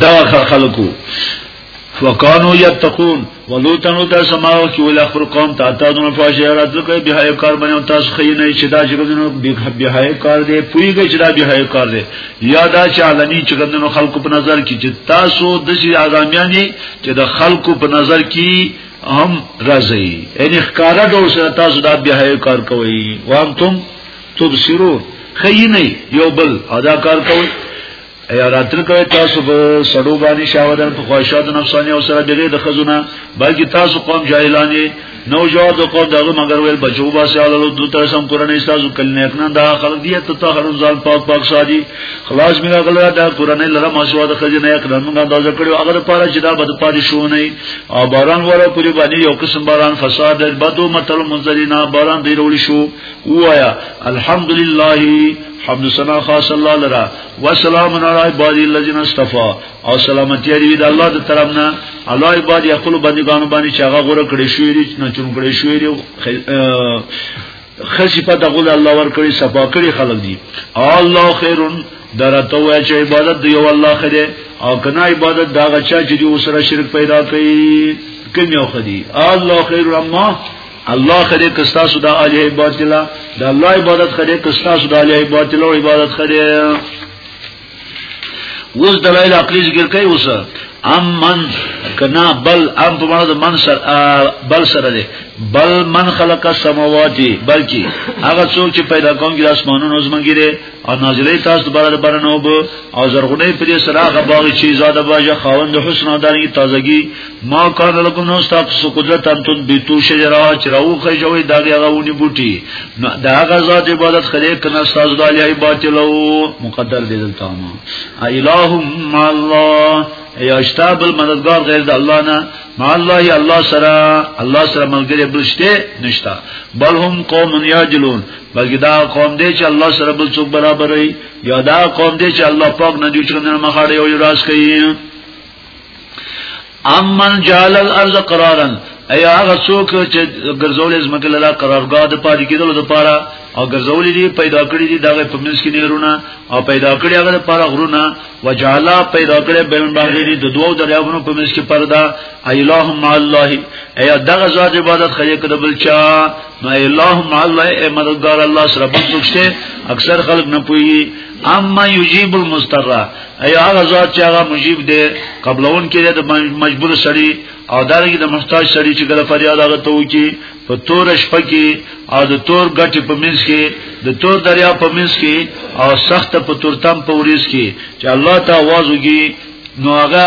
دا خلکو وکانو یتقون ولوتنو دا سماو کی ولا خپل قوم ته تا دونه فاجعه راځو کوي به هاي کار باندې تاسو خې نه چې دا چې دنو به هاي کار دی پویږي چې دا به هاي کار دی یا دا چې علني چې دنو خلکو په نظر کې چې تاسو د شي اعظمیانی چې د خلکو په نظر کې هم راځي یعنی ښکارا ډول سره تاسو دا بیا کار کوي وام تم تبصرو خی نه یو بل ادا کار کوي یا راتل کوي تاسو په سړو باندې شاودن په خواهشاتو نفساني او سره بغیر د خزونه بلکې تاسو قوم جاهلانه نو جواب د قوم دغه مگر ویل بچو با سیالو دو تر سم قران ایستاسو کل نه کنه دا خلق دی ته ته هر ځل پاک پاک سادي خلاص میرا غلا دا قران لره ما شو د خزینه نه کنه موږ دا ذکر یو هغه پاره چې دا بد پاتې شو نه او باران وره پوری باندې یو قسم باران فساد بدو متل منزلینا باران دی رول شو وایا الحمدلله حمد سنا خاص الله لرا وسلام علی عباد الذین اصطفى او سلامتی دی د الله د طرف نه الله عباد یقول بندگانو باندې چې هغه غره کړی شوی دی نه چون کړی شوی دی خسی په دغه الله ور کړی صفا کړی خلک دی الله خیرون درته وای چې عبادت دی او الله خره او کنا عبادت دا غچا چې دی وسره شرک پیدا کوي کوم یو خدي الله خیر اما الله خره کستا سودا علی عبادت الله د الله عبادت خره کستا سودا علی عبادت الله عبادت خره وز دلائل عقلی ذکر کئی وز ام من کنا بل ام په معنا د من سر بل سره دی بل من خلق السماواتی بلکی هغه څوک چې پیدا کوم د اسمانونو زمګیره او نازلې تاسو بار بار نه وب او زرغونه پر سره هغه باغ چې زاده باجه خاوند حسن او دانی تازگی ما کان لکم نو تاسو قدرت ان تن بیتو شجرا چراو خجوی داګه غونی بوټي نو داګه ذات عبادت خلې کنه تاسو دالی عبادت لو مقدر دې دلته ما الہ ما الله یا اشتاب المددگار غیر د الله نه ما الله الله سره الله سره ملګری بلشته نشتا بل هم قوم یاجلون بلکې دا قوم دی چې الله سره بل څوک برابرې یا دا قوم دی چې الله پاک نه دی چې نه مخاړي او راز کوي امن جعل الارض قرارا ایا هغه څوک چې ګرځولې زمکه لرا قرارګاه د پاتې کېدلو لپاره او ګرځولې دي پیدا کړې دي دغه په منځ کې نیرونه او پیدا کړې هغه لپاره غرونه وجعلا پیدا کړې بین باندې د دوو دریابونو په منځ کې پردا ایلاه مع الله ایا دغه ذات عبادت خې کړه بل چا نو ایلاه مع الله ای مددگار الله سره بنځښته اکثر خلک نه پوي اما یجیب المسترا ایا هغه ذات چې هغه مجیب دی قبلون کې د مجبور سړی او دارنګ د محتاج سړی چې ګره فریاد هغه ته وکی په تور شپه کې او د تور غټي په منځ کې د تور دریا په منځ کې او سخت په تورتم په وريس کې چې الله ته आवाज وږي نو هغه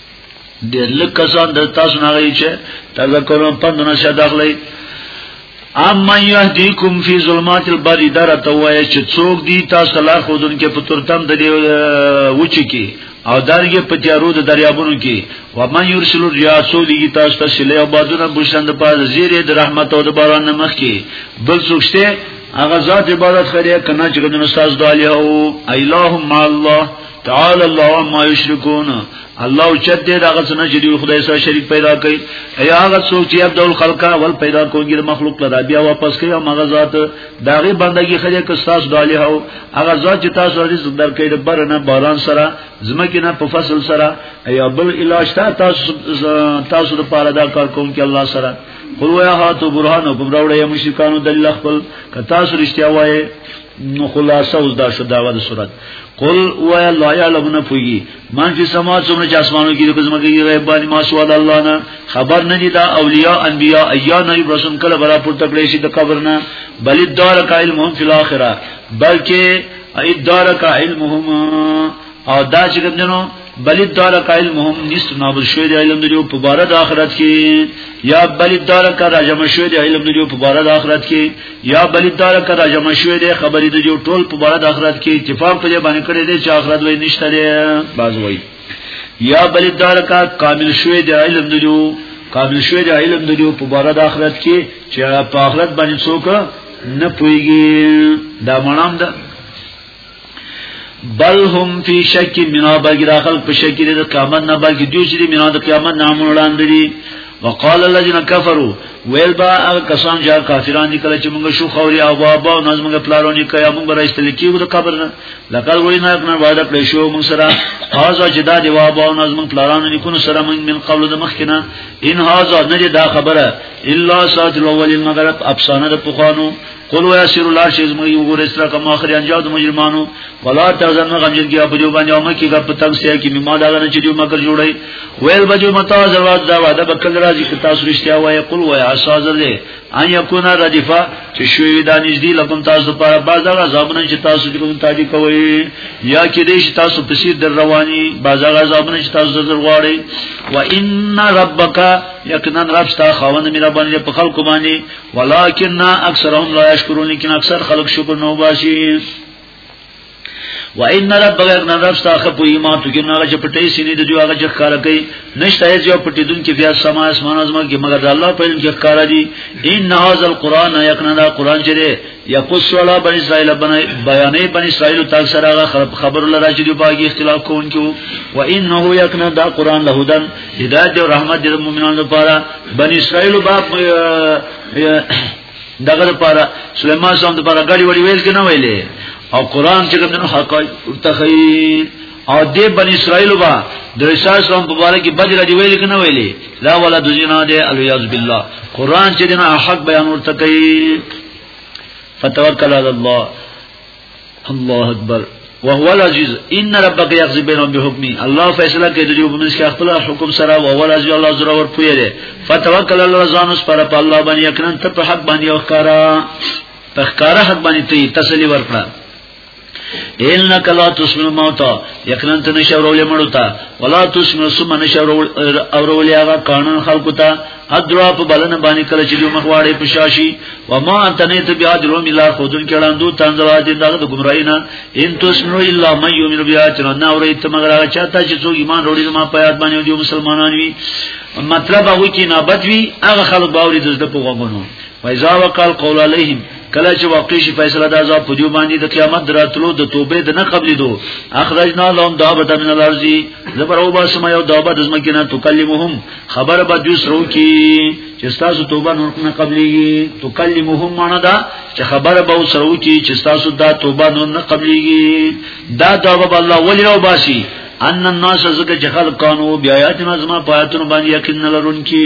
ډېر لږ کسان د تاسو نه غوي چې تذکرون پند نه شه داخلي اما يهديكم في ظلمات البر درته وای چې څوک دی تاسو لا خودن کې په ترتم د وچ کې او دارګه په تیارو د دریابونو کې و من يرسل الرياح سولي تاسو ته شلې او بادونه بشند په زیره د رحمت او د باران مخ کې بل څوکشته هغه ذات عبادت خریه کنه چې ګنو استاد دالیا او الہ مع الله تعال الله ما یشرکون الله چت دې دغه څنګه چې دی خدای سره شریک پیدا کړي ایا هغه څوک چې عبدل خلقا ول پیدا کوي مخلوق لدا بیا واپس کوي هغه ذات داغه بندگی خدای که تاسو دالې هو هغه ذات چې تاسو رزق درکې د بر نه باران سره زمکه نه په فصل سره ایا بل علاج تا تاسو تاسو د پاره دا کار کوم کې الله سره قل ویا هاتو برهانو کوم راوړې مشرکانو دلیل خپل که تاسو رښتیا وایې نو خلاصه اوس دا شو داوا د صورت قل و لا يعلم نه پوي من في سما څومره چې اسمانو کې د کوم کې غیب باندې ما سو د الله نه خبر نه دي دا اولیاء انبیاء ایا نه رسول کله برا پر تکړه شي د قبر نه بل دار کا علمهم فی الاخره بلکې ادارک علمهم او دا چې کوم جنو بل دار قائل مهم نشته نو بل شوی دی علم دیو په بار د آخرت کې یا بل دار کا راجم شوی دی علم دیو په بار د آخرت کې یا بل دار کا راجم شوی دی خبرې دیو ټول په بار د آخرت کې اتفاق په باندې کړی دی چې آخرت وای نشته دی باز وای یا بل دار کا کامل شوی دی علم دیو کامل شوی دی علم دیو په بار د آخرت کې چې په آخرت باندې څوک نه پويږي دا مونږ بل هم فی شک منا بلکې دا خلک په شک دي د قیامت نه بلکې دوی چې منا د قیامت نه مونږ وړاندې دي وقال الذين كفروا ويل با هغه کسان چې کافران دي کله چې موږ شو خوري او بابا او ناز موږ پلارونی کوي موږ برایستل کیږو د قبر نه لکه وای نه کنه وعده کړی شو موږ سره هاذا چې دا دی بابا او ناز موږ پلارانو نکونو سره موږ من قبل د مخکنه ان هاذا نه دا خبره الا سات الاول المغرب افسانه د پخوانو قل و یسر الله شیز مې یو ګور اسره کما اخر انجام د مجرمانو ولا تزن غمجن کیا په جو باندې امه کې غپ تنگ سیا کې مما دا نه چې جو مکر جوړي ویل بجو متا زرات دا وعده بکل راځي چې تاسو رښتیا وایي قل و یا سازر دې ان یکون ردیفا چې شوی دا نږدې لکم تاسو پر باز دا غزابونه چې تاسو دې کوم تاجی کوي یا کې دې چې تاسو په سیر در رواني باز غزابونه چې تاسو در غواړي و ان ربک یقینا رب ستا خاوند مې ربانه په خلق باندې ولكن اکثرهم لا يشكرون لیکن اکثر خلق شکر نو باشي وان رب غیر نه رب ستا خپو ایمان تو کې نه چې پټې سینې د دیو هغه چې ښکار کوي نشته هیڅ یو پټې دن کې بیا سما اسمان ازما کې مگر الله په علم کې ښکار دي ان هاذ القران یقنا دا قران چې دی یقص علی بنی اسرائیل بنی بیانې بنی اسرائیل تاسو سره هغه خبر لرا چې دی باغی اختلاف کوونکو و انه یکنا دا قران له هدن هدایت او رحمت د مؤمنانو لپاره بنی اسرائیل باب دغه لپاره سليمان صاحب لپاره غړي وړي ویل کنه ویلې او قران چې کوم حق تخیل او دې بنی اسرائیل با د رسول الله په اړه کې بدر دی ویل کنه ویلې لا ولا دزینا دې الیاذ بالله قران چې دنا حق بیان ورته کوي فتوکل علی الله الله اکبر وهو العزيز ان ربك يقضي بينهم بحكمه الله فیصله کوي د یو بنس کې خپل حکم سره او هو العزيز الله زړه ور پوي دي فتوکل الله ځان اس پر الله باندې یقینا ته په حق باندې او ښکارا په ښکارا حق باندې ته تسلی ورکړه انک لا تسمع الموت یقینا ته نشورول مړو ته ولا تسمع سم نشورول اورول هغه قانون خلقو ته ادرا په بلنه باندې کله چې دوی مخواړې پشاشي و ما انت نه ته بیا درو ملا خودن کړه دوه تنزوا دي دغه د ګمړای نه ان تسمع الا من یؤمن بیا چې نه اورې ته مگر هغه چاته چې څوک ایمان وروړي ما په یاد باندې دوی مسلمانان وي مطلب هغه کې نابد وي هغه خلک باورې د زړه په غوګونو فیضا وقال قول علیهم کله چې واقع شي فیصله د عذاب په دیو باندې د قیامت دراتلو د توبې د نه قبلې دو اخرجنا لهم دابت من الارض زبر او باسم یو دابت از مکینه تکلمهم خبر به دوی سره کی چې تاسو توبه نور نه قبلېږي تکلمهم معنا دا چې خبر به سره کی چې تاسو دا توبه نور نه قبلېږي دا دابت الله ولی او باسي ان الناس زکه چې خلق قانون بیا آیاتنا زما پاتون باندې یقین لرونکي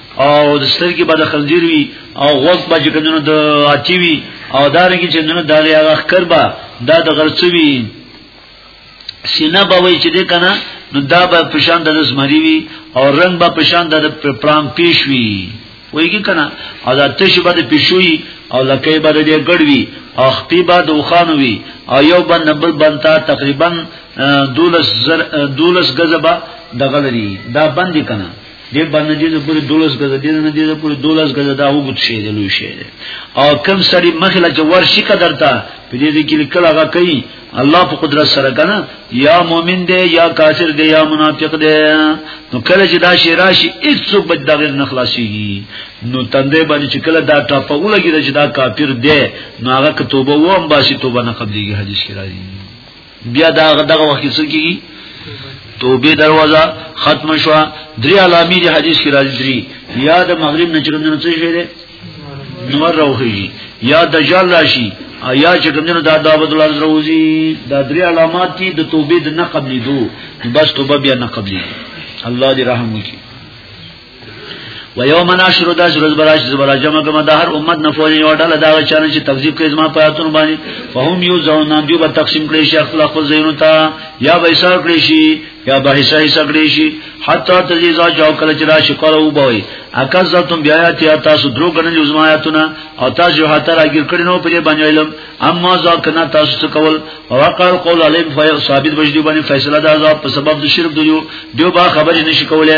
او د سترګې به د خنزیر وي او غوږ به چې کنه د اچي وي او دارنګ چې نن د هغه خکر به دا د غرڅوي سینه به وي چې د کنه نو دا به پشان د زمری وي او رنگ به پشان د پرام پیش وي وایي کنه او دا تش به د پښوي او لکې به د ګړوي او خپې به د وخانوي او یو بن نبل بنتا تقریبا دولس زر دولس غزبه دغلري دا بندي کنه دې باندې دې پورې دولس غز دې نه دې پورې دولس غز دا وګت شي دې لوي شي او کم سړي مخله چې ورشي قدر تا په دې کې لیکل هغه کوي الله په قدرت سره کنه یا مؤمن دې یا کافر دې یا منافق دې نو کله چې دا شي راشي هیڅ څوک به دغه نه خلاصيږي نو تندې باندې چې کله دا ټاپه ولګي چې دا کافر دې نو هغه توبه و هم باسي توبه نه قبليږي حدیث کې راځي بیا دا دغه وخت څه کیږي توبه دروازه ختم شو درې علامې د حدیث کې راځي درې یا د مغرب نه چرم نه څه شي ده نور راوخیږي یا دجال راشي یا چې کوم نه دا د عبد الله روزي دا درې علامات دي د توبې د نه قبلې دو بس توبه بیا نه قبلې الله دې رحم وکړي و یوم ناشر د شروز براش زبر جمع کوم د هر امت نه فوج یو ډله دا چانه چې تکذیب کوي زما پیاتون باندې فهم یو زون دیو به تقسیم کړي شي خپل خپل زینو ته یا به حساب کړي شي یا به حساب حساب کړي شي حتی تجزا جواب کړي چې را شکر او بوي اکذتم بیاات یا تاسو درو غنل زما آیاتونه او تاسو حتی راګیر کړي نو پرې باندې علم اما ځکه تاسو څه کول او وقال قول علیم فیصابت بجدی باندې فیصله دا عذاب په سبب د شرک دیو دیو با خبرې نشي کوله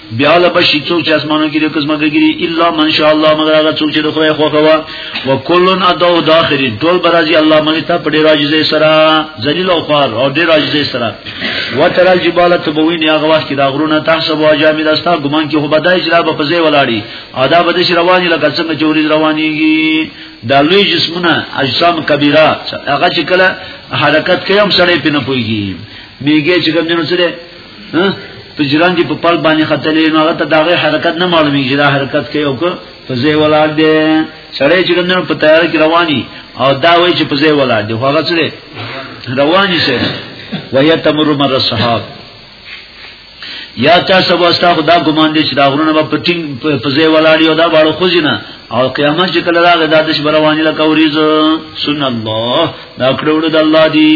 بیا له بشي څوک چې اسمانو کې د قسمه کوي الا من شاء الله مگر هغه څوک چې د خدای خوښه وا وکلن ادو داخرین ټول برازي الله ملي ته پډې راځي سره ذلیل او خوار او ډېر راځي سره وتر الجبال تبوین هغه وخت کې دا غرونه تحسب واجامد استا ګمان کې هو بدای چې دا په فزې ولاړی ادا بده شي رواني لکه څنګه چې ورې روانيږي دا لوی جسمونه اجسام کبیره هغه چې کله حرکت کوي هم سړې پنه پويږي میګه چې کوم جنو سره پجران دی په پل باندې خطلې نو هغه ته داغه حرکت نه معلومي چې دا حرکت کوي او که فزې ولاړ دی سړی چې ګندنه په تیار کې رواني او دا وایي چې فزې ولاړ دی هغه څه رواني شه وهي تمر مر الصحاب یا چا سبا استا خدا ګمان دي چې دا غرونه په پټینګ په ځای ولاړی او دا باړو خوځینه او قیامت چې کله راغی دا د شبروانی لکه اوریز سن الله دا کړوړو د الله دی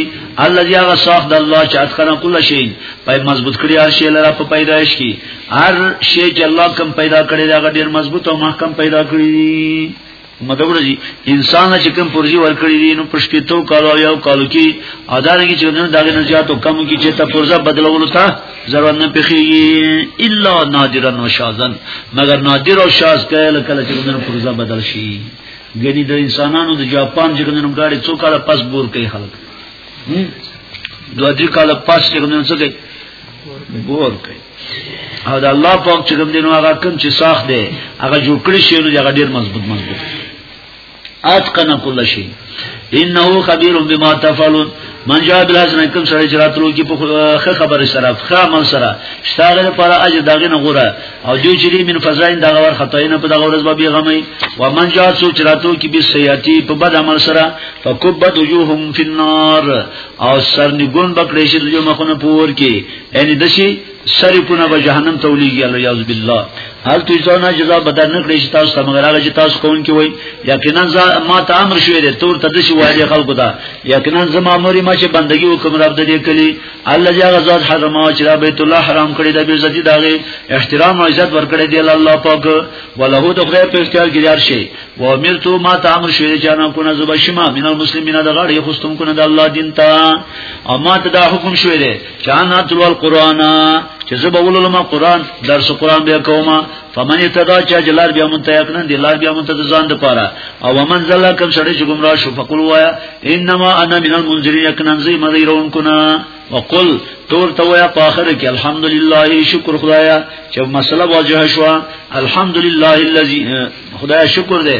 الله یا غصاف د الله چې اتخنا کله شي پای مضبوط کړی هر شی لره په پیدایش کې هر شی چې الله کم پیدا کړی دا ډیر مضبوط او محکم پیدا کړی مطلب راځي انسان چې کوم پرځي ورکړي دي نو پښپیتو کالو یو کالو کې ادارنګي چې نن داګه نه زیاتو کم کې چې ته پرځه بدلولو ته ضرورت نه پخېږي الا نادرا و شاذن مگر نادر او شاذ کله کله چې نن پرځه بدل شي ګني د انسانانو د جاپان چې کوم ګاډي څو کاله پس بور کوي خلک دوه دې کاله پس چې کوم څه کوي بور کوي او د الله پاک چې کوم دینو هغه کوم چې ساخ دی هغه جوړ کړی شی نو هغه ډیر مضبوط مضبوط اتقن کل شی انه خبير بما تفعلون من جاء بالحسنه کوم سره چې راتلو کې په خبره سره خامل سره شتاغه لپاره اجر داغه نه غوړه او دوی چې من فزاین دغه ور خطاینه په دغه ورځ به بیغمې و من جا سوچ راتو کې به سیاتی په بد عمل سره فکبت وجوههم فی النار او سرنګون بکړې شي دوی مخونه پور کې یعنی دشي سری کونه به جهنم ته ولېږي الله یعذ بالله هل تو ځونه جزا بدل نه کړی چې تاسو ته مگر هغه چې تاسو کوون کې وای یقینا ما ته امر شوی دی تور ته دشي وایي خلکو دا یقینا زما امر ما چې بندگی وکم رب دې کلی الله جا غزاد حرم او چې بیت الله حرام کړی د بیزتی داغه احترام او عزت ورکړی دی الله پاک ولهو د خدای په اختیار کې یار شي و امرتو ما تعمل شوی جانا کو نه زب شما من المسلمین د غړي خستم کو نه د الله دین ته او ما ته دا حکم شوی دی چې انا تل القرآن چې زب ولولم قرآن درس قرآن به کومه فمن اتدا چا جلار بیا مونته یقینا دی لار بیا مونته ځان د پاره او ومن زلا کم سړی چې گمراه شو فقل وایا انما انا من المنذرین یقینا زی مذیرون کنا وقل تور ته وایا په اخر کې الحمدلله شکر خدایا چې مسله واجه شو الحمدلله الذی خدای شکر دې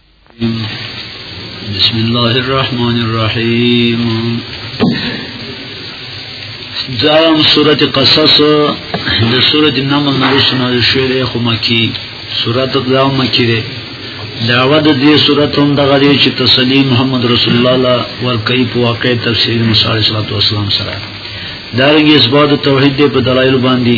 بسم الله الرحمن الرحیم دام سورت قصص د سورت نمل نرسو نازل شوی دی خو مکی سورت دا مکی دی دعوه د دې سورت هم دغه دی چې تسلیم محمد رسول الله لا ورکی په واقع تفسیر موسی علیه السلام سره دا رنګه اسباد توحید په دلایل باندې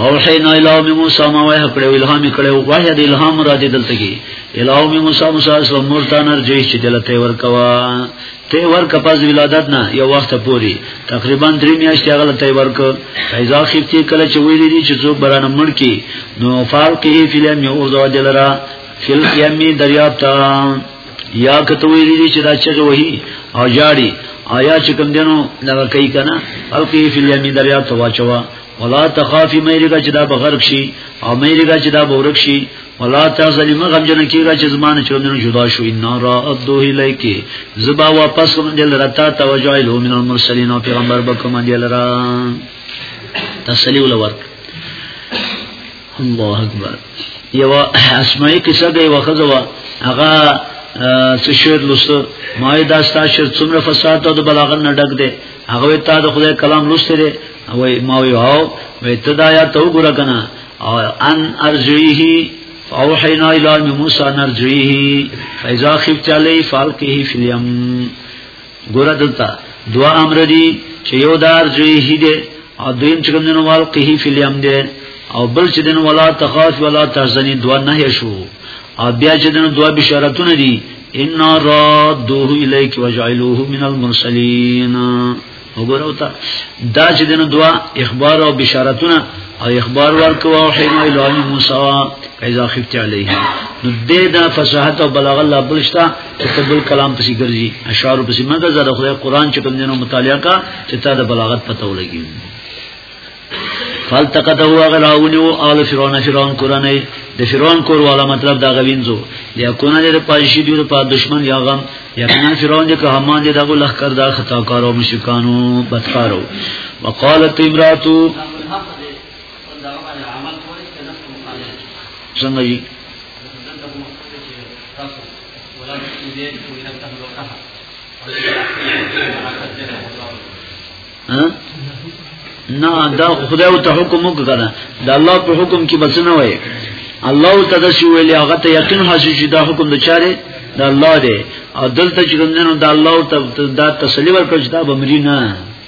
او حینا الهام موسی ما وه کړو الهام کړو وه د الهام را دي دلته کې الهام موسی موسی اسلام مرتان ارجه چې دلته ورکوا ته ورک پس ولادت نه یو وخت پوری تقریبا درې میاشتې هغه ته ورک فیضا خفتی کله چې ویری دي چې څوک برانه مړ کی نو فارقه فلم یو ځو دلرا فل یمی دریاب ته یا کته ویری دي چې دا چغه وهي او جاړي آیا چې کوم دینو دا کوي کنه او کې فی الیمین دریا ته واچوا ولا تخافی مېریګه چې دا بغرق شي او مېریګه چې دا بورک شي ولا تاسلی مغم جن کیږي چې زمانه چې موږ جدا شو ان را ادو الیکی زبا واپس کوم دل رتا توجه له من المرسلین او پیغمبر بکم دل را تسلی ولور الله اکبر یو اسماعی قصه دی وخزه وا هغه څه شعر لوسته ما دا ستا شعر څومره فساد او بلاغت نه ډک دی هغه ته د خدای کلام لوسته دی او ما وی هاو وی ته دا یا ته وګوره کنه او ان ارجیه فاوحینا الی موسی نرجیه فاذا خفت علی فالقه فی الیم ګوره دلته دوا امر دي چې یو دار جوی هیده او دویم چې کوم دنو وال قهی فی الیم ده او بل چې دنو ولا تخاف ولا تحزنی دوا نه شو او بیا چې دنو دوا بشارتونه دي ان رادوه الیک وجعلوه من المرسلین وګوره او ته دا چې دنو دوا اخبار او بشارتونه او اخبار ورکو او حینا الی موسی فاذا خفت علیه نو دې دا فصاحت او بلاغت لا بلشتہ ته بل کلام پسې ګرځي اشعار پسې مګه زړه خدای قران چې کوم دینو مطالعه کا چې تا د بلاغت پته ولګي فالتقته هو غراونی او آل فرعون فرعون قرانه د فرعون کور والا مطلب دا غوینځو یا کونه د پاجشي دی په دشمن یا غم یا کنا فرعون د کهمان دی دغه لخ کړ دا خطا کارو مشکانو بدکارو وقالت امراتو څنګه نه دا خدای ته حکم وکړه دا الله په حکم کې بس نه وای الله تعالی شو ویلی هغه ته یقین حاصل شي دا حکم د چاره دا الله دی او دلته چې کوم نه دا الله ته دا تسلی ورکړي دا بمرینه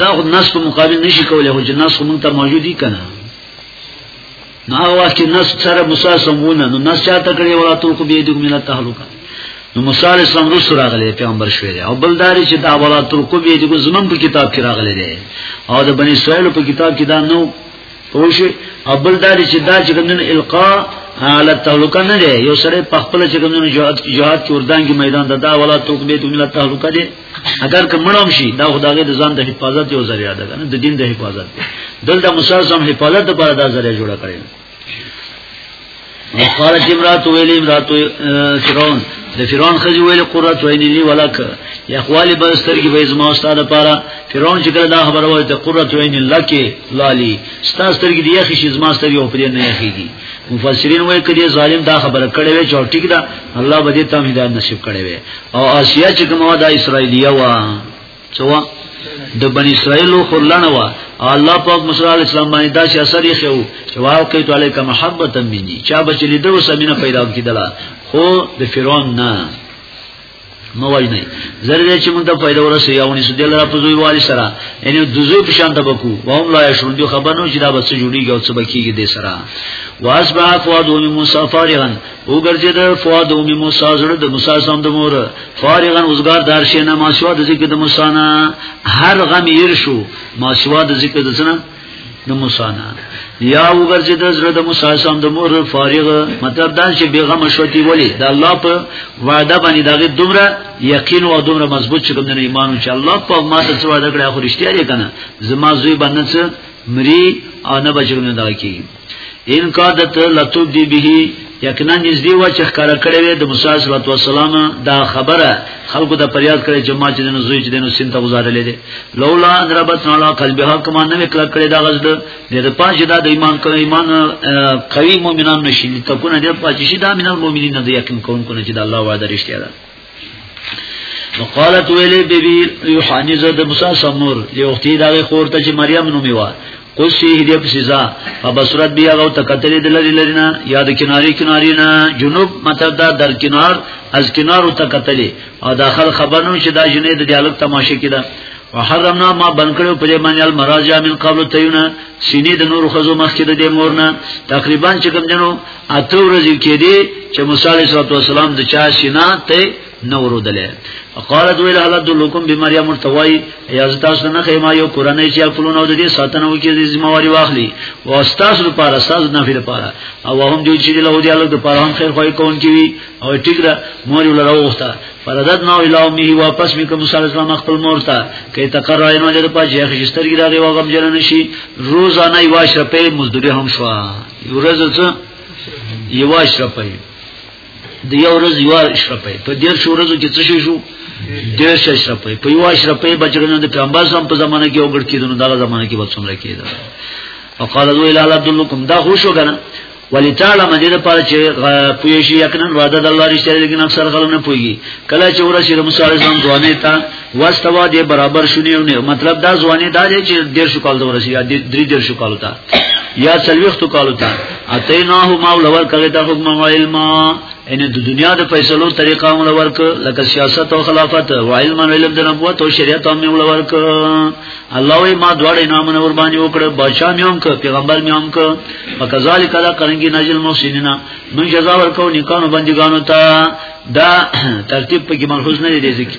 دا خو نس په مقابل نشي کولای خو چې نس خو مونږ ته موجود دي کنه نو هغه وخت کې نس سره موسی سمونه نو نس چاته کړی وراتو کو به دې کومه تهلوکه نو موسی علیہ السلام رسول راغلی پیغمبر شوی دی او بلداري چې دا ولا ترکو به دې زمون په کتاب کې راغلی دی او د بنی اسرائیل په کتاب کې دا نو پوښي او بلداري چې دا چې کومن القا علی تعلق نه دی یو سره په خپل چې کومن جهاد کې وردان کې میدان دا ولا ترکو به دې ملت تعلق دی اگر که مړوم شي دا خدای د ځان د حفاظت یو ذریعہ ده کنه د دین د حفاظت دلته مسلسم حفاظت لپاره دا ذریعہ جوړ کړی قالت امرات ویل امرات فرعون د فرعون خځې ویل قرۃ عین لی ولک یا خپل بستر کې به زما استاد لپاره فرعون چې کله دا خبره وایي ته قرۃ عین لک لالی استاد ستر کې دی خې شي زما ستر یو پرې نه خېږي مفسرین وایي کړي ظالم دا خبره کړې وي چې ټیک ده الله به دې تام هدایت نصیب کړي وي او آسیا چې کومه دا اسرائیلیه وا چوا د بنی اسرائیلو خورلنه وا الله پاک موسی علی السلام باندې دا چې اثر یې خو چې واقعیت علیک محبت مني چا به چې لیدو سمینه پیدا کیدله خو د فرعون نه موج نه زر دې چې موږ ته پیدا ورسې یاونی سو دل را پزوی والی سره یعنی د دوی په شان تبکو وهم لا شون دی خبر نو چې دا بس جوړیږي او څه بکیږي دې سره واسبع فواد موسی فارغا وګرځي د فواد او موسی زړه د موسی سم د مور فارغن اوسګار دار شي نه ماشوا د ذکر د موسی نه هر غم ير شو ماشوا د ذکر د سنه د موسی نه یا وګرځي د زړه د موسی سم د مور فارغ مطلب دا چې بیغم شوتی ولی د الله په وعده باندې دغه دومره یقین او دومره مضبوط چې کوم د ایمان چې الله په ما ته څه وعده کړی خو رښتیا دی کنه زما زوی باندې مري او نه بچونه دا کی ان قادت لتبدی به یقینا نږدې و چې ښکارا کړې وې د موسی صلی الله علیه وسلم دا خبره خلکو ته پریاد کړې چې ما چې نو زوی چې نو سین ته گزارلې دي لولا ربت نالا قلبها کما نه وکړه کړې دا غزد د پاج دا د ایمان کوي ایمان قوی مؤمنان نشي تکونه د پاج شي دا مینه مؤمنین د یقین کوونکو نه چې د الله وعده رښتیا ده نو قالت ویلی بی بی یوحانی زد موسی سمور یو اختی دا خور ته چې مریم نومي و قصی دې په سزا فبصرت بیا غو تکتل دې لری لرینا یا د کناری کناری نه جنوب مطلب دا در کنار از کنار او تکتل او داخل خبرنو چې دا جنې د دیالوګ تماشه کړه وحرمنا ما بنکړو په دې باندې المراجع من قبل تیونه سینې د نور خزو مخکې د دې مورنه تقریبا چې کوم جنو اته ورځې کې دي چې موسی علیه السلام د چا سینا ته نورو دله قالت ویل هل دلکم بمریم ارتوای یا تاسو نه خیمه یو قران چې خپلون او د دې ساتنه وکړي د ذمہ واری واخلي او تاسو لپاره تاسو نه فیر لپاره او هم دوی چې له دې الګ لپاره هم خیر خوای کون کی او ټیک را مور ول راوخته فردد نو اله می واپس میکم موسی علیہ السلام خپل مور ته کې تقرر اینو لري په ځای خسترګی راغی واغم جن نشي روزانه یو شپه مزدوری هم شو ورځ څه یو اشرفه د یو ورځ یو اشرفه په دیر شو ورځو کې څه شو دیر شو اشرفه په یو اشرفه بچرنه د پیغمبر سم په زمانه کې وګړ کېدنو دغه زمانه کې وڅوم راکېده وقال ذو الى عبدلكم دا خو شو کنه ولتعالی مدې د پاره چې پوي شي یقینا وعده د الله رښتیا دي کنه اکثر خلک نه پوي کله چې ورسې د موسی عليه السلام ځواني ته واستوا دې برابر شونی نه مطلب دا ځواني دا دی چې ډیر شو کال دور شي یا درې ډیر شو کال تا یا څلويختو کال تا اتیناه ما ولور کړی دا حکم او علم ان د دنیا د فیصلو طریقه هم ورک لکه سیاست او خلافت او علم او علم د نبوت او شریعت هم ورک الله وی ما دواړه انعامونه ور باندې وکړ بادشاہ مې هم ک پیغمبر مې هم ک وکذالک دا کرنګي نجل محسنینا من جزا ورکو نیکانو بندګانو ته دا ترتیب په کې ملحوظ نه دی ذکر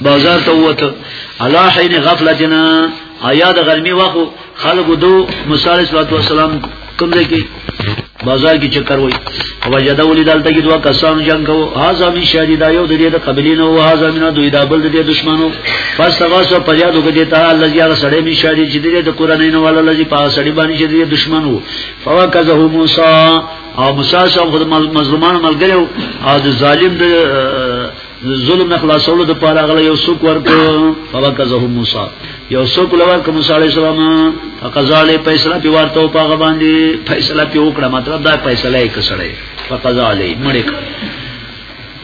بازار ته وته الله حين غفلتنا آیا د غرمي وخت خلکو دو موسی عليه السلام کوم ځای کې بازار کې چکر وای او وجدا ولیدل ته کې دوه کسان جنگ کوو هاذا من شهید یو د دې د قبلین او هاذا من دوی د بل د دشمنو فاستغاثه پریاد وکړي ته الله یاره سړی می شهید چې دې د قران نه والا لږی په سړی باندې چې دې دشمنو فوکزه موسی او موسی سره مظلومان ملګری او د ظالم د ظلم نه خلاصولو د پاره غل یو څوک ورته فوقزه موسی یو څوک لور کوم موسی علی السلام فقزاله فیصله په ورته او پاغه باندې فیصله په وکړه مطلب دا فیصله یې کسړې فقزاله مړک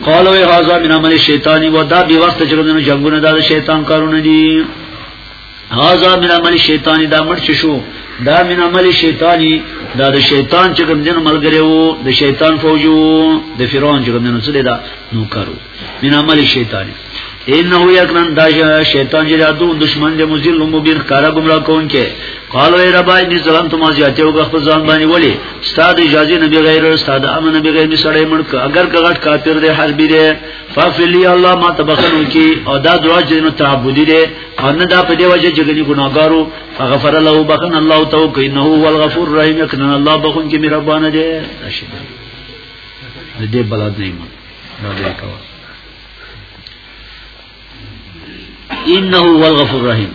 قالو هاذا من عمل شیطانی و دا دی وخت چې د جنگونه د شیطان کارونه دي هاذا من عمل شیطانی دا مړ چې شو دا من عمل شیطانی دا د شیطان چې کوم دین ملګری وو د شیطان فوجو د فرعون چې کوم دین څه دا نو کارو من عمل شیطانی انه یکرن دا شیطان چې دادو دشمن دې مزل مبین کارا گمراه کون کې قالو ای رب ای ظلم تم از یاته او خپل ځان باندې ولی استاد اجازه نه بغیر استاد امن نه بغیر می سړی مړ اگر کغټ کافر دې حربی دې فافلی الله ما تبخلو کی او دا دعا چې نو تعبدی دی او نه دا په دی وجه چې غنی ګناګارو فغفر له بخن الله تو کی انه هو الغفور الرحیم کنا الله بخون کی مهربان دی راشد دې بلاد نه ما نه دی کوا انه هو الغفور الرحیم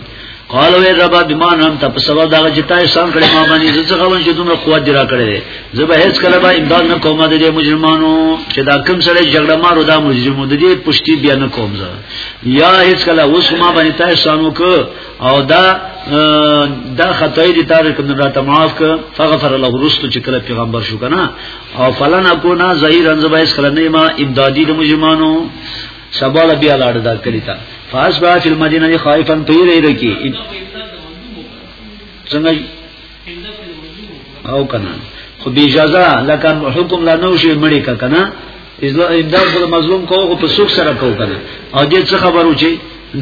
قال وی ربا بما نام ته په سبب دا چې تاسو سم کړی ما باندې زه څنګه ون چې دومره قوت دی را کړی دی زه به هیڅ کله به امداد نه کوم د دې مجرمانو چې دا کوم سره جګړه مارو دا مجرمو د دې پښتي بیا نه کوم زه یا هیڅ کله اوس ما باندې تاسو سانو ک او دا دا خدای دې تار کوم را ته معاف ک فغفر الله رستو چې کله پیغمبر شو کنه او فلن اكو نا ظهیر انزبایس کله نه ما امدادی د مجرمانو سبا له بیا لاړ دا کلی تا فاس با چې مدینه دی خائفن پیری رکی څنګه او کنه خو بی جزا لکه حکم لا نو شي مړی کا کنه اذا امداد خو مظلوم کو خو په سوق سره کو کنه او دې څه خبرو چې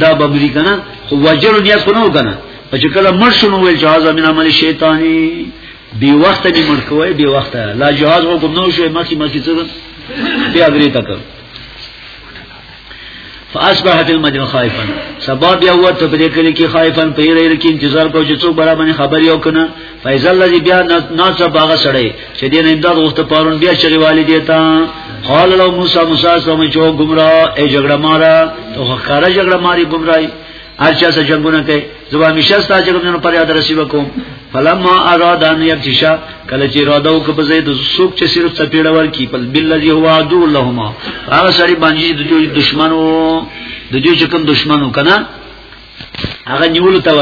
دا ببری کنه خو وجر نیت کو نو کنه چې کله مړ شنو ویل جواز من عمل شیطانی بی وخت دی مړ کوی بی وخت لا جواز حکم نو شي مخکې مخکې څه بیا غری تک فاصبحت المدينه خائفا سبب یو ورته په دې کلی کې خائفا په یره یره کې انتظار کو چې څوک برابر خبر یو کنه فیض الذي بیا ناس باغ سړی چې دین امداد وخت پارون بیا شری والی دیتا قال له موسی موسی سم چې ګمرا ای جګړه مارا تو خره جګړه ماری ګمراي هر چا سره جنگونه کوي زبا همیشه ستا چې کوم پر یاد رسی وکوم فلما اراد ان یبتشا کله چې اراده وکړه په زید سوق چې صرف سپیړه ورکی په بالذي هو عدو لهما هغه سړي باندې د دوی دشمنو د دوی چې کوم دشمنو کنه هغه نیول ته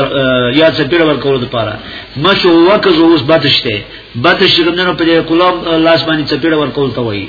یا سپیړه ورکول لپاره مشو وکه اوس باتشته باتشته کوم نه په کلام لاس باندې سپیړه ورکول ته وایي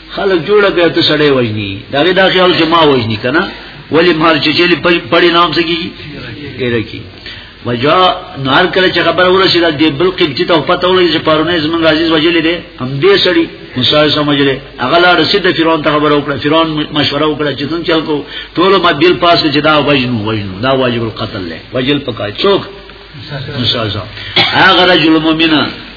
خلک جوړه کوي ته سړی وژني دا غي دا خیال چې ما وژني کنه ولی مار چې چلی پړی نام سکی ډیره کی وجا نار کله چې خبر ورسېده د بل قبطی ته پته ولګی چې پرونه زمونږ عزیز وجلې دي هم دې سړی موسی سمجلې هغه لا رسید فرعون ته خبر وکړه فرعون مشوره وکړه چې څنګه چل کو ټول ما بیل پاس چې دا وجنو وجنو دا واجب القتل له وجل پکا چوک مسازا هغه رجل مؤمن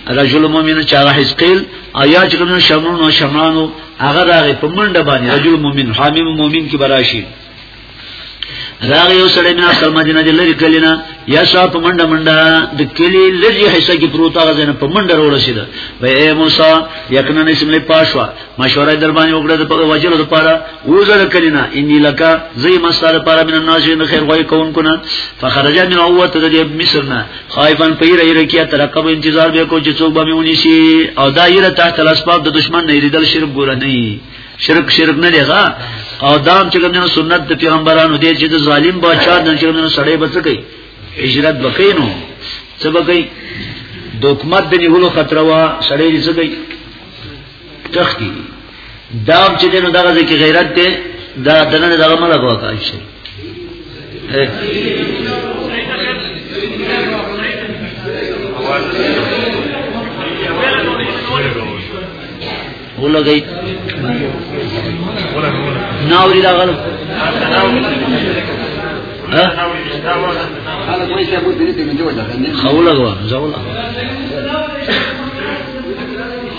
رجل مؤمن چې هغه حزقیل ایا چې کوم شمرون او شمانو هغه راغی په منډه باندې رجل مؤمن حامیم مؤمن کې براشي راغی یو سړی نه اصل مدینه د لری کلینا یا صاحب منډه منډه د کلی لری حصہ کې پروت هغه ځنه په منډه ورسید و اے موسی یقینا اسم له پاشوا مشوره در باندې وکړه د په وجلو د پاره وزر کلینا انی لکا زی مسال پاره من الناس نه خیر غوي کون کنا فخرج من اوت د مصر نه خایفن پیر ایره کیا ترقب انتظار به کو چې څوک به میونی شي او دایره تحت الاسباب د دشمن نه ریدل شرک ګور نه شرک شرک نه دیغه او دام چې کوم سنت د پیغمبرانو دی چې د ظالم بادشاہ نه چې کوم سړی بچ کوي هجرت بکینو څه بکې دوکمت د نیولو خطر وا سړی دې څه کوي تختی دی دام چې دینو دغه ځکه غیرت دی دا دنه دغه مړه کوه کاج شي ولا گئی ناوری دا غلط خولا گوا زولا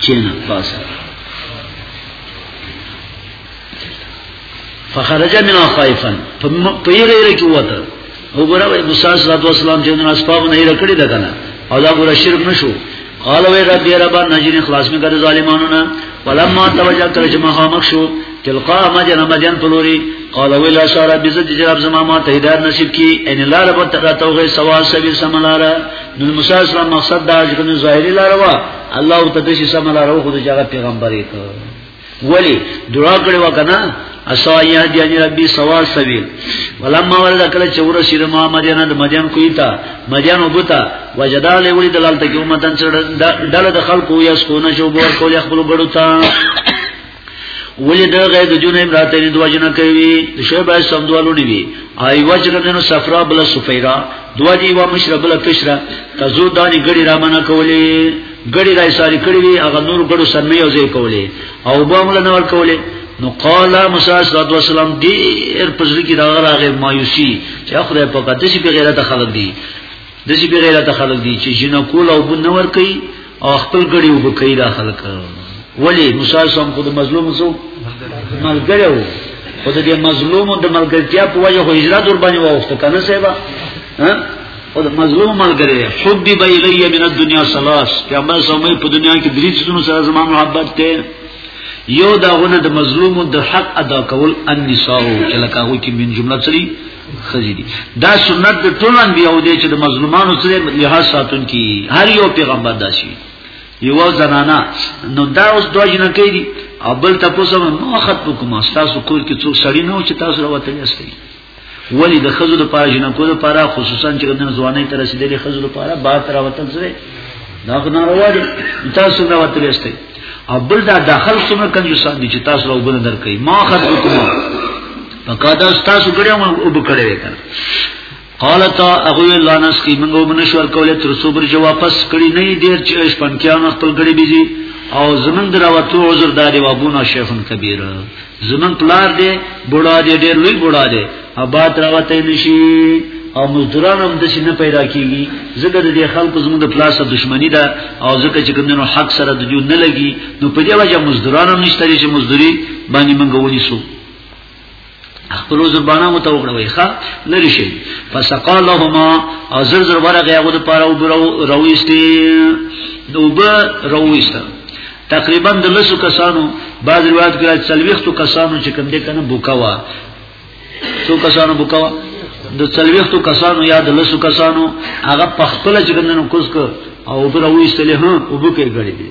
کینا بس فخرج من خائفا پیری رکی وته وګوره وای موسی صلی الله علیه وسلم چې نن اسباب نه یې کړی دا کنه او دا ګوره شرک نشو قال وی رب یا رب نجنی خلاص می کړه ظالمانو نه ولما توجه کړ چې ما مخ شو تلقا مجن مجن پلوري قال وی لا سارا بزد جراب زما ما ته هدایت نصیب کی ان الله رب تعالی توغه سوا سبیل سملاره نو موسی اسلام مقصد دا چې کوم ظاهري لار وا الله ته د شي سم لار وو خو د هغه پیغمبر یې کړ ولی دعا کړې وکنه اسو یا دی ان ربي سوا سبیل ولما ولد کله چې ورسید ما مدینه د مدین کوی تا مدین وبتا وجدال ولی دلالت کوي متن چې ډله د خلکو یې سکونه شو بور کول خپل ګړو تا ولی دا غیر د جون امراتین دو جن کوي د شعیب علیه السلام دوالو نیوی ای وجه کنه صفرا بل سفیرا دوا دی وا مشرا بل فشرا تزو دانی غړي را منا کولی غړي راي ساری کړی وی هغه نور غړو سمې او زی کولی او با مل نور کولی نو قال موسی صلی الله علیه وسلم ډیر پزړه کې راغله مایوسی چې خدای په کته شي په غیرت خلک دي د چې بغیر ته خلک دي چې جنو کول او بن نور کوي او خپل ګړي وب کوي دا خلک ولی موسی سم خود مظلوم سو ملګری وو خود دې مظلوم د ملګرتیا په وجه خو هجرت ور باندې واوخته کنه سیبا ها او د مظلوم ملګری حب دی به الیه من الدنیا سلاس پیغمبر سمې په دنیا کې درې څونو سره زما محبت ته یو داونه د مظلوم د حق ادا کول النساء چې لکه هغه کې من جمله سری خزی دي دا سنت د ټول انبیو دی چې د مظلومانو سره لحاظ ساتون کی هر یو پیغمبر داسي یو زنانا نو دا اوس دوه جن کوي او بل تاسو نو خط کوم تاسو کول کې څو سړی نه چې تاسو راوته یاستئ ولی د خزو د پاره جن کو د پاره خصوصا چې د ځواني تر رسیدلې خزو د پاره با تر وطن سره دا غنا وروړي تاسو راوته یاستئ او بل دا داخل سمه کنجوسان دي چې تاسو راوبنه درکې ما خط کوم پکادا تاسو کړه ما او بکړه وکړه قالت اغوی الله نس کی منگو منشور کولی تر صبر جو واپس کړی نه دیر چې اش پنکیان خپل کړی بیزی او زمن دراوتو عذر داري وابونا شیخن کبیر زمن پلار دی بوډا دی ډیر لوی بوډا دی ابات راوته نشي او مزدوران هم د شي نه پیدا کیږي زګر دې خلکو زموږ د پلاسه دښمنی ده او زکه چې کومنو حق سره د جو نه لګي نو په دې وجه مزدوران هم نشته چې مزدوري باندې منګونی سو خپل زبانه مو ته وګړه وي ښا لری شي فسقا لهما او زر زر ورغه هغه د پاره او رويستي دوب رويست تقریبا د لسو کسانو بعض روایت کې څلويختو کسانو چې کوم دې کنه بوکوا څو کسانو بوکوا د څلويختو کسانو یا د لسو کسانو هغه په خپل چې کوم نو کوس او بر وېستلې هه او بوکې غړي دي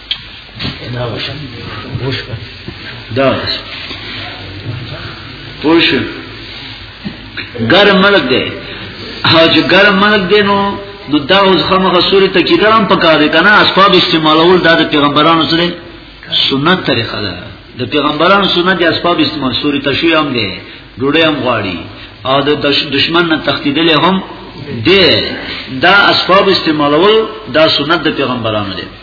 دا وشم بوش دا بوش ګرم ملک دی او چې ګرم ملک دی نو نو دا اوس خامخا سورې ته کې درام پکار دی کنه اسباب استعمالول دا د پیغمبرانو سره سنت طریقه ده د پیغمبرانو سنت د اسباب استعمال سورې تشوی هم دی ډوډۍ هم غواړي او د دشمن نه تختیدل هم دی دا اسباب استعمالول دا سنت د پیغمبرانو دی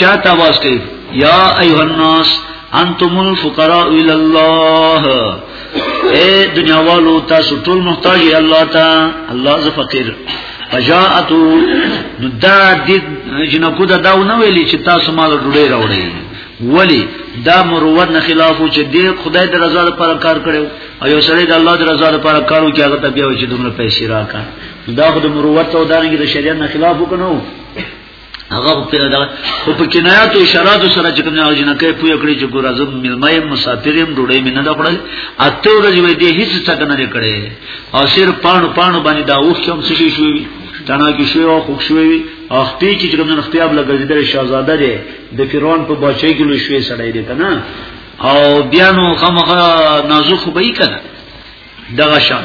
چاته आवाज کوي یا ایه الناس انتم الفقراء الى الله اے دنیا والو تاسو ټول محتاج یې الله ته الله ز فقیر فجاءتو نو دا د جنکو دا داو نه ویلی چې تاسو مال ډوډۍ راوړی ولی دا مروت نه خلاف چې دی خدای د رضا لپاره کار کړو او یو سړی د الله د رضا لپاره کار وکړي هغه ته بیا چې دومره پیسې راکا دا خو د مروت او دانګي د شریعت نه خلاف وکنو هغه په دا خو په کنایات او اشارات سره چې کوم نه جنکه پوی کړی چې ګور اعظم ملمای مسافریم ډوډۍ مینه دا کړل اته ورځې وې دې هیڅ څه کنه نه کړې او سر پانو پانو باندې دا اوخ کوم څه شي شوی تنا کې شوی او خوښ شوی او خپې چې کوم نه خپې ابل ګرځیدل شاهزاده دی د فرعون په بچی کې لوي شوی سړی دی کنه او بیا نو خامخا نازو خو به یې کنه دغه شان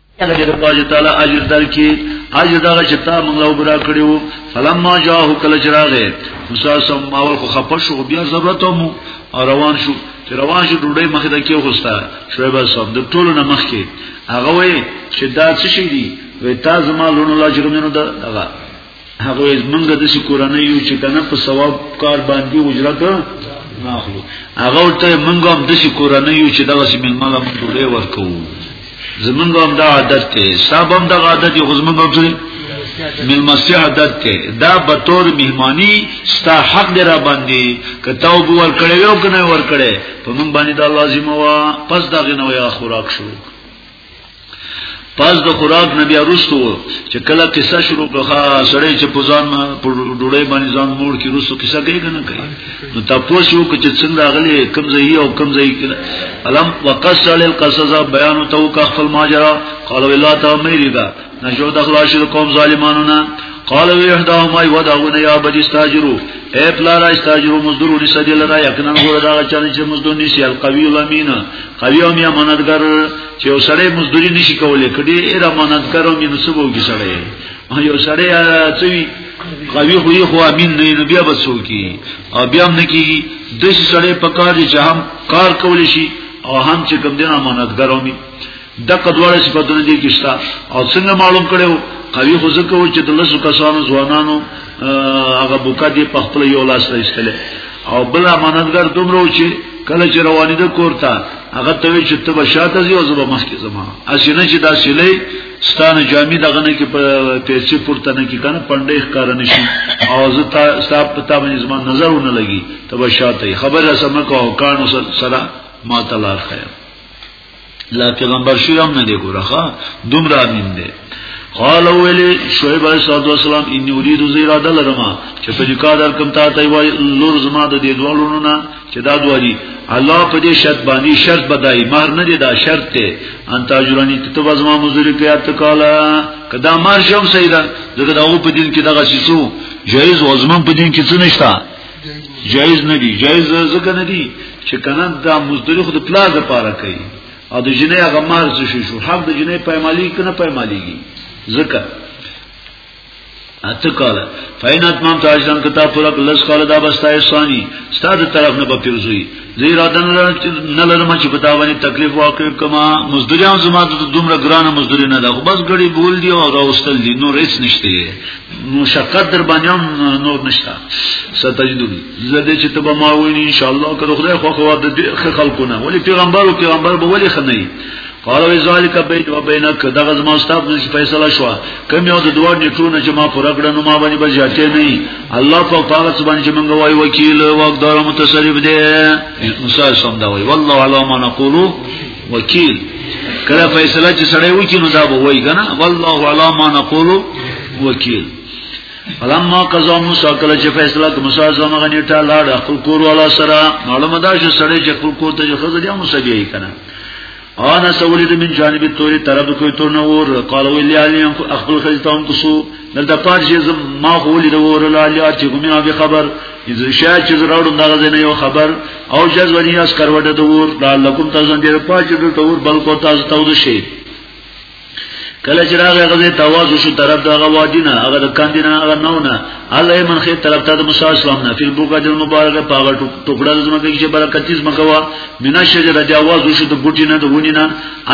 الله جل پاجه تعالی اجر درکې اجر دغه چې تا موږ له برا کړیو فلما جاءه کل چراغه موسی سم ماول خو خپش خو بیا ضرورت مو روان شو چې روان شو ډوډۍ مخې ته کې خوستا شعیب صاحب د ټولو نه مخ کې هغه وې چې دا څه شي دي وې تا زما لونو لا جرمنو دا هغه هغه زمونږ د شي کورنۍ یو چې کنه په ثواب کار باندې اجرت نه اخلو هغه ته مونږ هم د شي کورنۍ یو چې دغه سیمه مله مونږ ډوډۍ ورکو زمونږ هم دا عادت دی صاحب هم دا عادت یو زمونږ هم سره ملمسیا عادت دی دا به تور مهمانی ستا حق دی را باندې که تا وګور کړې یو کنه ور کړې په مونږ باندې دا لازم وا پس دا غنویا خوراک شروع پس د خوراک نه بیا رستو چې کله قصه شروع کړه سړی چې په ځان په ډوړې باندې ځان مور کې رستو قصه کوي کنه کوي نو تاسو یو چې څنګه غلي کم ځای او کم ځای کې علم وقصل القصص بیان تو کا خپل ماجرا قالوا لا تعمری دا نشو دخلا شد قوم ظالمانو نا قالو یحداهم ای وداغون یا بدی استاجرو اے پلارا استاجرو مزدورو نسا دیل را یکنن گوڑا داغا چانی چه مزدور نسی القوی الامین قوی هم یا ماندگر چه او سڑے مزدوری نشی کولی کدی ایرا ماندگر هم ینو سبو کی سڑے یو سړی چوي قوي خو یې خو امین نه نو بیا بسو کی او بیا هم نه کی د سړی په کار چې هم کار کول شي او هم چې کوم دینه امانتګر ومي دغه دواړه صفاتونه دي کې شته او څنګه معلوم کړو قوي خو ځکه و چې د لسو کسانو ځوانانو هغه بوکا دی په خپل یو لاس راځله او بل امانتګر دومره چې کله چې رواني د کورتا هغه ته چې ته بشاته زی او زما مخکې زما اسینه چې دا سلی ستانه جامع دغه نه کې پیسې پورته نه کې کنه پندې ښکار نشي او زه تا صاحب پتا باندې زما نظر ونه لګي ته بشاته خبره سم کو کانو سره ما تلار خیر لا پیغمبر شوی هم نه دی ګوره ښا دومره امین دی قال ویلی شعیب علیہ الصلوۃ والسلام انی اريد زیرا دلرما چې په دې کار کوم تا ته وای لور زما د دې دوالونو نه چې دا دوالي الله په دې شرط باندې شرط بدای مہر نه دی دا شرط ته انت اجرانی ته تو زما مزری کې ات کالا کدا مار شم سیدا دغه دغه په دین کې دغه سیسو جایز وزمن په دین کې څه نشتا جایز نه دی جایز ځکه نه دی چې کنه دا مزدوری خود پلاز لپاره کوي او د جنې هغه مار څه شو شو حق د جنې پېمالي کنه پېماليږي ځکه اته کاله فینات مام تاجدان کتاب پورا لس کاله دا بستا احسانی ستاد طرف نه بپیرزوی زه اراده نه لرم چې په تاواني تکلیف واقع کما مزدوریان زما د دومره ګرانه مزدوري نه ده خو بس غړي بول دی او راوستل دي نو رئیس نشته نو شقت در باندې نور نشته ستجدوی زده چې تبه ما ویني ان شاء الله که خدای خو خو د خلکونه ولی پیغمبر او پیغمبر به ولی خنۍ قالو ذالک بیت و بینک دغه زما استاد نش فیصله شو کوم یو د دوه نیټونه چې ما پر اګړه نو ما باندې بجاته نه الله په پاغه سبحان چې موږ وای وکیل واقدار متصرف دی موسی سم دا وای والله علی ما نقول وکیل کله فیصله چې سړی وکي نو دا به وای کنه والله علی ما نقول وکیل فلما قضا موسی کله چې فیصله کوم موسی زما غنیټه لاړ خپل کور والا سره معلومه ده چې سړی چې خپل کور ته خزر یا موسی بیاي کنه انا سولید من جانب توری طرف کوئی تو نور قال ویلی علی ان اخبل خزتهم کوسو دلته پات شي زم ما خو لید ور لالی چې کومه به خبر از شاید چې راوړم دا غزه نه یو خبر او جز ولی اس کروټه د ور لعلکم تاسو دې پات چې د تور بل کو تاسو تاو شي کله چې راغی هغه تواز شو طرف دا هغه وادینه هغه د کاندینه هغه نونه الله من خیر طرف ته د موسی اسلام نه فل بوګه د مبارک پاغه ټوکړه د زمکه چې برکت یې زمکه وا مینا شجره د आवाज شو د بوټی نه د ونی نه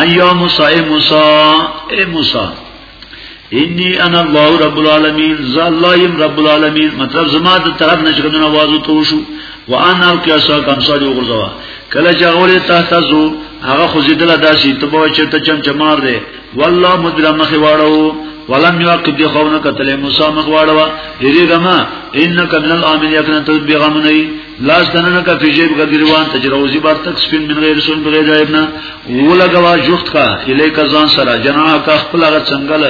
ایا موسی اے موسی اے موسی انی انا الله رب العالمین ز الله یم رب العالمین مطلب زما د طرف نشګنه आवाज تو شو وانا کیا سا کم ساجو غرزوا کله چې غولې تاسو زو هغه خو زیدل داسي ته به چرته چمچمار دی والله مدبر مخ واړو ولم يعقد خوونه قتل موسی مخ واړو هریګما انک من الامن یکن ته بیغمنی لاس دننه کا فیجیب غدیروان تجروزی بار تک سپین من غیر سن بغیر جایبنا ولګوا جخت کا الیک ځان سره جنا کا خپل غ څنګل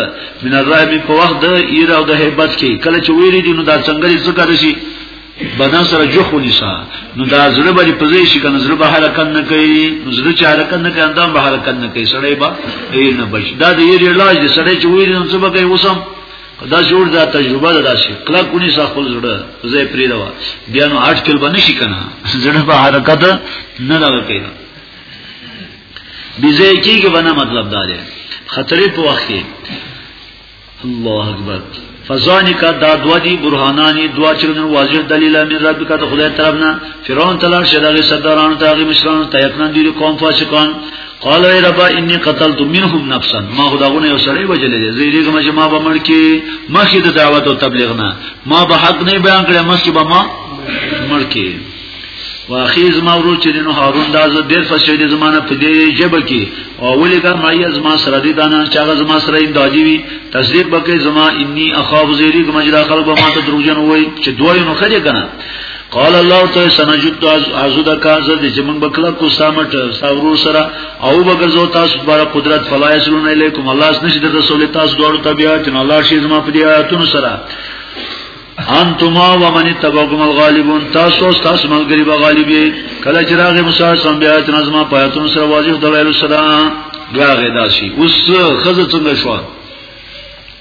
من الرحم په وخت د ایرا او د hebat کې کله چې ویری دینو دا څنګل ذکر شي بدن سره جوخ ونیسا نو دا زړه باندې پزې شي کنه زړه به حرکت نه کوي نو زړه چې حرکت نه کوي اندام به حرکت نه کوي سړی به یې نه بچ دا د یې علاج دی سړی چې ویل نو څه به کوي وسم دا جوړ دا تجربه ده راشي کله کونی سا خپل زړه زې پری دا بیا نو اټ کل باندې شي کنه زړه به حرکت نه راوي کوي بيځه کېږي ونه مطلب دا دی خطرې په وخت کې الله اکبر فزانک دا دوا دی برهانانی دوا چرن واضح دلیل من ربک ته خدای طرفنا فرعون تلار شدغه صدران ته هغه مشران ته یقینا دی قوم فاسقان قال ای رب انی قتلت منهم نفسا ما خداونه یو سړی وجلې دې زیری کوم چې ما به مړ کې مخې د دعوت او تبلیغ نه ما به حق نه بیان کړم مخکې به ما مړ کې واخی زما ورو چې نو هارون دا زه ډیر فسې دي زمانہ په دې جبه کې او ولې دا مې زما سره دي دانا چې هغه زما سره امدادي وي تصدیق وکړي زما انی اخاف زیری کوم جلا خلق ما ته دروژن وای چې دوی نو خځه کنه قال الله تعالی سنجد عزد کاز د چې موږ بکلا کو سامټ ساورو سره او بغیر زو تاسو بار قدرت فلا یسلون الیکم الله اس نشد رسول تاسو دوړو تبیا چې الله شي زما په دې آیاتونو سره انتما ومن تبعكم الغالبون تاسو تاسو ملګری به غالب یې کله چې راغی موسی سم بیا چې نظم پاتون سره واضح دلایل سره بیا غداسي اوس خزه څنګه شو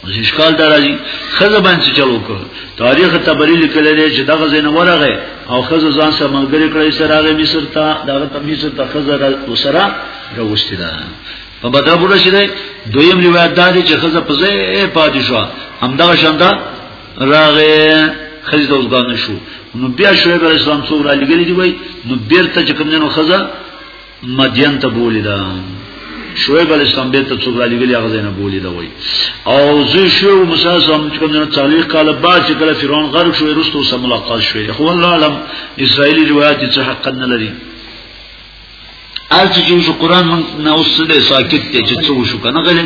ځشکال درځي خزه باندې چلو کو تاریخ تبری لیکل دی چې دغه زین ورغه او خزه ځان سره ملګری کړی سره راغی مصر ته دغه ته مصر ته خزه وسره راوستي ده په بدر بوله شي دویم روایت دا دی چې خزه په ځای پاتې شو همدغه شانته راغه خزه اوسګان شو نو بیا شعیب علیہ السلام څو را لګی دی وای نو بیرته چې کوم نو خزه مدین ته بولی دا شعیب علیہ السلام بیرته څو را لګی هغه زنه بولی دا وای او زه شو موسی سم چې کوم نو تعالی قال با چې کله فرعون غرق شو رستو سم ملاقات شو خو الله علم اسرایلی روایت چې حق نه لري ارچ چې شو قران نه اوس دې ساکت ته چې څو شو کنه غلې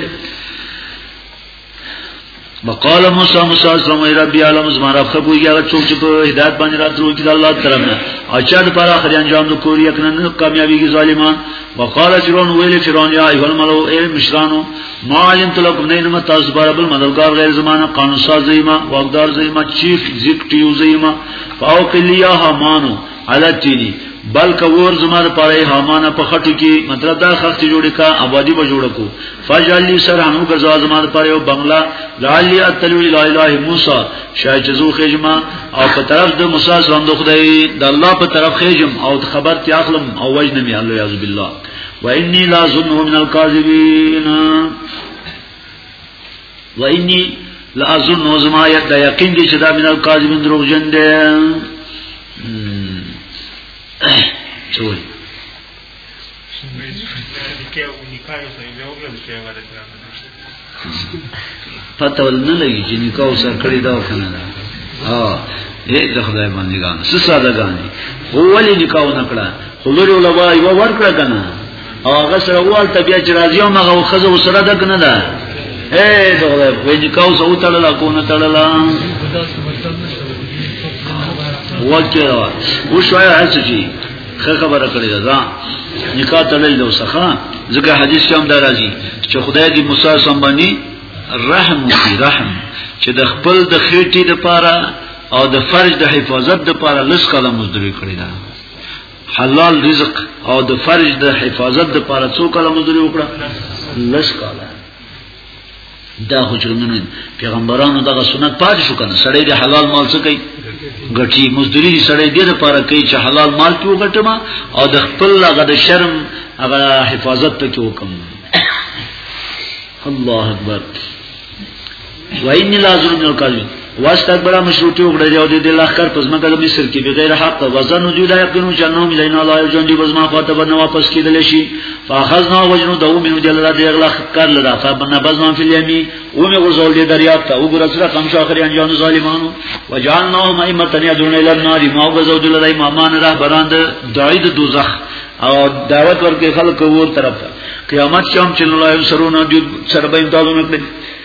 وقال موسی موسی سمای ربی عالم زما رب خپو یا څوک چې په هدایت باندې راتلو کې د الله طرف نه اچا د پر اخر انجام د کوری کنه نه کامیابیږي ظالمان وقال فرعون ویل فرعون یا ایه الملو ای مشرانو ما علم تلکم نه نو تاسو بار بل مددگار غیر زمانه قانون ساز زیما واقدار زیما چیف ایگزیکټیو زیما فاوق لیا هامانو حالت چینی بلکه ور زما د پاره هامانه په خټو کې مطلب دا خخت جوړی کا آبادی به جوړ کو فجلی سر هنو غزا زما د پاره یو بنگلا لالی اتلو الی اله موسی شای چزو خجما او په طرف د موسی سلام د خدای د الله په طرف خجم او خبر تی اخلم او وجنه می الله یعذ بالله و انی لا ظن من الکاذبین و انی لا اظن وزما یت یقین دي چې دا من الکاذبین دروغ جن دي چوي پته ول نه لګي چې نکاح سره کړی دا کنه دا ها دې د خدای باندې ګان څه ساده ګان هو ولې نکاح نه کړه خو لري ولا وای و ور کړه کنه او هغه سره وال ته بیا چې راځي او هغه خزه وسره دک نه ده اے دغه وې نکاو سو تړلا کو نه تړلا وکړه او شوي هڅه چی خبره کړی ده نکاح تړل دی وسخه ځکه حدیث کې هم دا راځي چې خدای دې موسی سم باندې رحم وکړي رحم چې د خپل د خېټې لپاره او د فرج د حفاظت لپاره لس قدم مزدوري کړی ده حلال رزق او د فرج د حفاظت د پاره څو کاله مزدوري وکړه لس کاله دا خو چې موږ پیغمبرانو دغه سنت پاتې شو کنه سړی د حلال مال څخه کوي غټي مزدوري سړی دې لپاره کوي چې حلال مال پیو غټما او د خپل هغه د شرم هغه حفاظت ته کې وکم الله اکبر وإني لا ظلم القلب واستكبر مشروطي وګړي او د لخر پس مګه د مصر کې بغیر حق وزن وجود یقینو جنهم لینا لا یجن دی بزما خاطر باندې واپس کیدل شي فاخذنا وجنو دو من دل را دی غلخ کار لرا فبنا بزما فی الیمی او می غزول دی دریاب ته او ګر سره کم شو اخر انجام ظالمانو وجعلناهم ائمه یدعون الی النار ما غزو دل دای مامان راه براند دعید دوزخ او دعوت ورکه خلق وور طرف قیامت شام چې الله سرونه دی سربې امدادونه کړی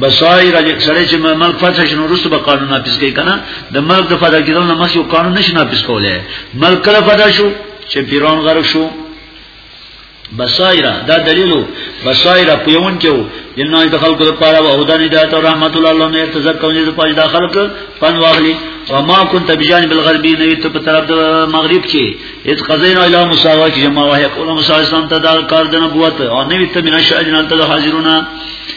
بصائر اجه سره چې مل فتح شنو رسو به قانون نافذ کوي کنه د ملک د فدا کېدل نه مخ یو قانون نشي نافذ کولای ملک کله فدا شو چې پیران غرق شو بصائر دا دلیلو بصائر په یون کې وو جنو د خلکو لپاره او د هدایت او رحمت الله الله نه تذکر دې په دا خلک پن واغلي و ما كنت بجانب الغربي نه ته په طرف د مغرب کې اذ قضینا الى موسی وا چې جماعه هي کوله موسی اسلام ته دا کار د نبوت او نه ته من شاجن ته حاضرونه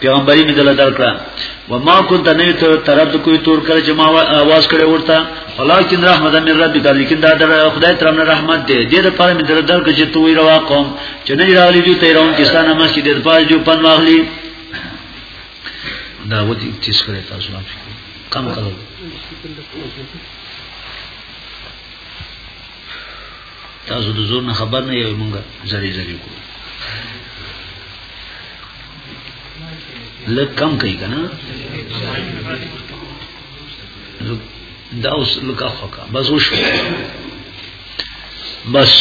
پیغمبري می دل درکړه و ما كنت نه ته ترد کوی تور کړ چې ما आवाज کړي ورته ولکن رحمت من ربک لیکن دا در خدای تر من رحمت دی دې لپاره می دل درکړ چې تو وی روا قوم چې نه راغلی جو ته روان کسان ما چې دې پاج جو پن واغلی دا ودی تیس کړی تاسو نه کم کړو تاسو د زور نه خبر نه یو مونږه زری زری کو لږ کم کوي کنه دا اوس لکه خوکا بس وش بس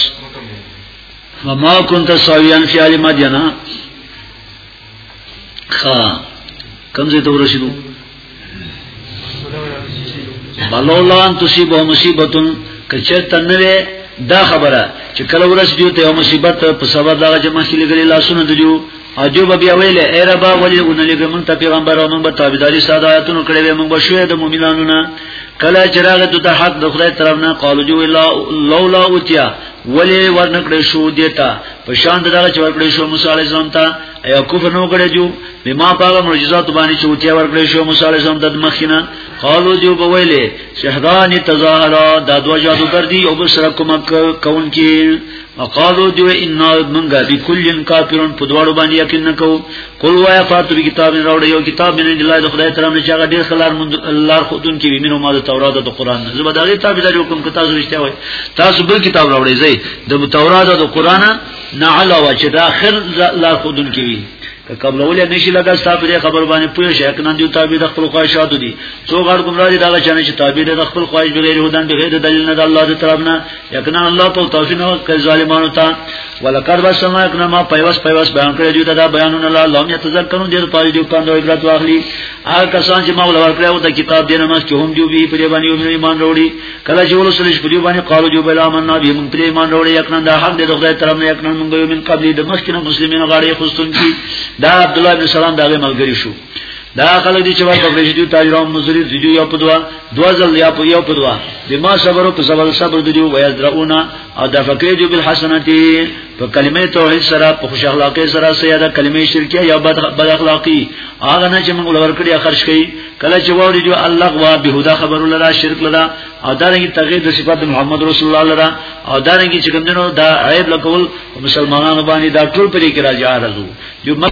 وما كنت ساويا في علي مدينه خا کم زی تو رسیدو بلولا ان تصيبه مصیبت کچرته نه دا خبره چې کله ورس دیو ته مصیبت په سبب دا چې مخکې لګلې لاسونه دیو عجوب بیا ویلې اے رب ولی ان لګ مون ته پیغمبر او مون به تابعداري ساده آیاتونو کړې وې مون به شوې د مؤمنانو نه کله چې راغې ته حق د خدای طرف نه قالو جو لولا اوتیا ولی ورنکړې شو دیتا په شان دغه چې ورکړې شو موسی علی السلام ته ایا کفر نو کړی جو بما پاغه معجزات باندې چې وتیا ورکړې شو موسی علی السلام د مخینه قالو جو بویلې شهدان تظاهرا دا دو جادوګر دی او بسره کوم کون کې وقالو جو ان من بكل کافرون په دواړو باندې یقین نکو قل وایا فاتو به کتاب راوړ یو کتاب من الله د خدای ترام نه چې هغه ډیر خلار مند الله خودون کې وینو ما د تورات او د قران نه زبر دغه کتاب د حکم کې تاسو رښتیا وای تاسو بل کتاب راوړئ زی د تورات او د قران نه علاوه چې د اخر الله خودون کې وی که قبل اولیا نشي لګا ستاسو دې خبر باندې پوه شئ کنه دی تابع د خپل خواهشاتو دي څو غړ ګمرا دي دا چانه چې تابع د خپل خواهش بغیر هدن بغیر د دلیل نه د الله د طرف نه یکنه الله تو توفیق نه کوي ظالمانو ته ولقد بشرنا کنا ما پیوس پیوس بیان کړی دی دا بیانونه الله لوم یتذکرون دې په دې پاند او عبرت واخلي هغه کسان چې ما ولور کړو د کتاب دینه مس چې هم جو به په دې باندې یو ایمان وروړي کله چې ولسل شي په دې باندې قالو جو بلا من نه به مونږ ایمان وروړي یقینا دا حق دې د خدای طرف نه یقینا مونږ یو من قبل د مخکنه مسلمانانو غاړي خصوصن کی دا عبد الله بن سلام دا ملګری شو دا خلک دي چې ورته پرېږي دي تاجران مزري دي یو په دوا دوا ځل یا په یو په دوا د ما صبر او صبر صبر دي وایي درونه او دا فکر جو بالحسنتی په کلمه توحید سره په خوش اخلاقی سره سیاده کلمه شرکیه یا بد اخلاقی هغه نه چې موږ لور کړی خرج کړي کله چې ووري جو الله وا بهدا خبر لرا شرک لرا او دا رنګ تغیر د صفات محمد رسول الله لرا او دا رنګ چې کوم دینو دا عیب لکول مسلمانانو باندې دا ټول پرې کې راځي ارزو جو